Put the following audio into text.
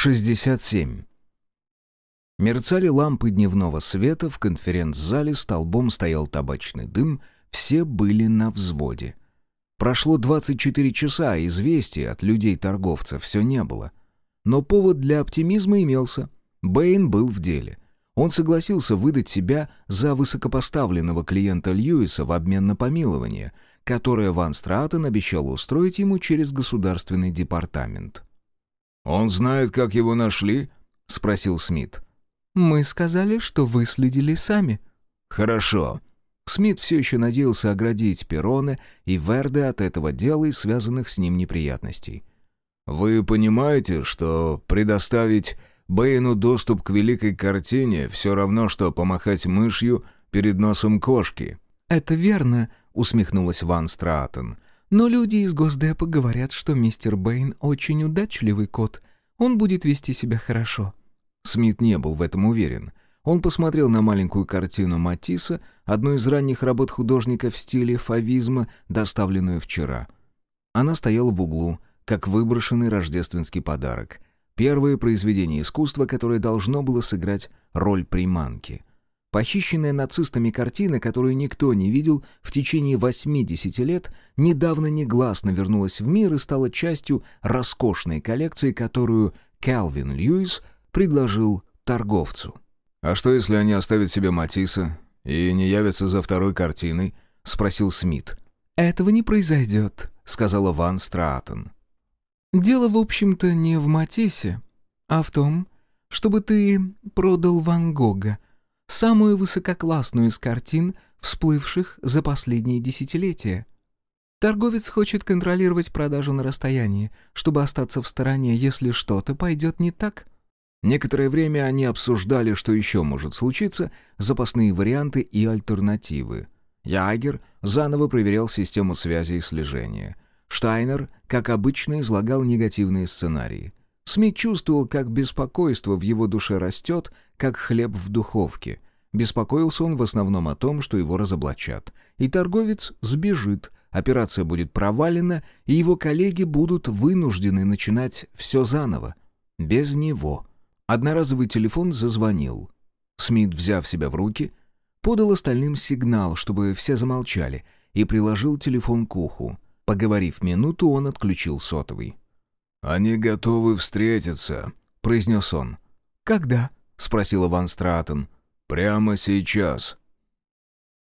67. Мерцали лампы дневного света, в конференц-зале столбом стоял табачный дым, все были на взводе. Прошло 24 часа, а известий от людей-торговцев все не было. Но повод для оптимизма имелся. Бэйн был в деле. Он согласился выдать себя за высокопоставленного клиента Льюиса в обмен на помилование, которое Ван Стратен обещал устроить ему через государственный департамент. «Он знает, как его нашли?» — спросил Смит. «Мы сказали, что выследили сами». «Хорошо». Смит все еще надеялся оградить Перроне и Верде от этого дела и связанных с ним неприятностей. «Вы понимаете, что предоставить Бэйну доступ к великой картине все равно, что помахать мышью перед носом кошки?» «Это верно», — усмехнулась Ван Стратон. Но люди из Госдепа говорят, что мистер Бэйн очень удачливый кот. Он будет вести себя хорошо». Смит не был в этом уверен. Он посмотрел на маленькую картину Матисса, одну из ранних работ художника в стиле фавизма, доставленную вчера. Она стояла в углу, как выброшенный рождественский подарок. Первое произведение искусства, которое должно было сыграть роль приманки. Похищенная нацистами картина, которую никто не видел в течение 80 лет, недавно негласно вернулась в мир и стала частью роскошной коллекции, которую Калвин Льюис предложил торговцу. «А что, если они оставят себе Матисса и не явятся за второй картиной?» — спросил Смит. «Этого не произойдет», — сказала Ван Стратон. «Дело, в общем-то, не в Матиссе, а в том, чтобы ты продал Ван Гога, самую высококлассную из картин, всплывших за последние десятилетия. Торговец хочет контролировать продажу на расстоянии, чтобы остаться в стороне, если что-то пойдет не так. Некоторое время они обсуждали, что еще может случиться, запасные варианты и альтернативы. Ягер заново проверял систему связи и слежения. Штайнер, как обычно, излагал негативные сценарии. Смит чувствовал, как беспокойство в его душе растет, как хлеб в духовке. Беспокоился он в основном о том, что его разоблачат. И торговец сбежит, операция будет провалена, и его коллеги будут вынуждены начинать все заново. Без него. Одноразовый телефон зазвонил. Смит, взяв себя в руки, подал остальным сигнал, чтобы все замолчали, и приложил телефон к уху. Поговорив минуту, он отключил сотовый. «Они готовы встретиться», — произнес он. «Когда?» — спросила Ван Стратон. «Прямо сейчас».